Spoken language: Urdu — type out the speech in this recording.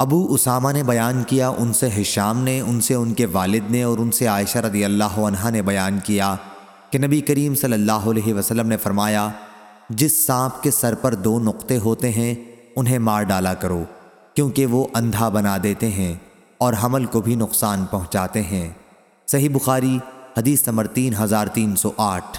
ابو اسامہ نے بیان کیا، ان سے حشام نے، ان سے ان کے والد نے اور ان سے عائشہ رضی اللہ عنہ نے بیان کیا کہ نبی کریم صلی اللہ علیہ وسلم نے فرمایا، جس سانپ کے سر پر دو نقطے ہوتے ہیں، انہیں مار ڈالا کرو، کیونکہ وہ اندھا بنا دیتے ہیں اور حمل کو بھی نقصان پہنچاتے ہیں۔ صحیح بخاری، حدیث نمبر تین ہزار تین سو آٹھ۔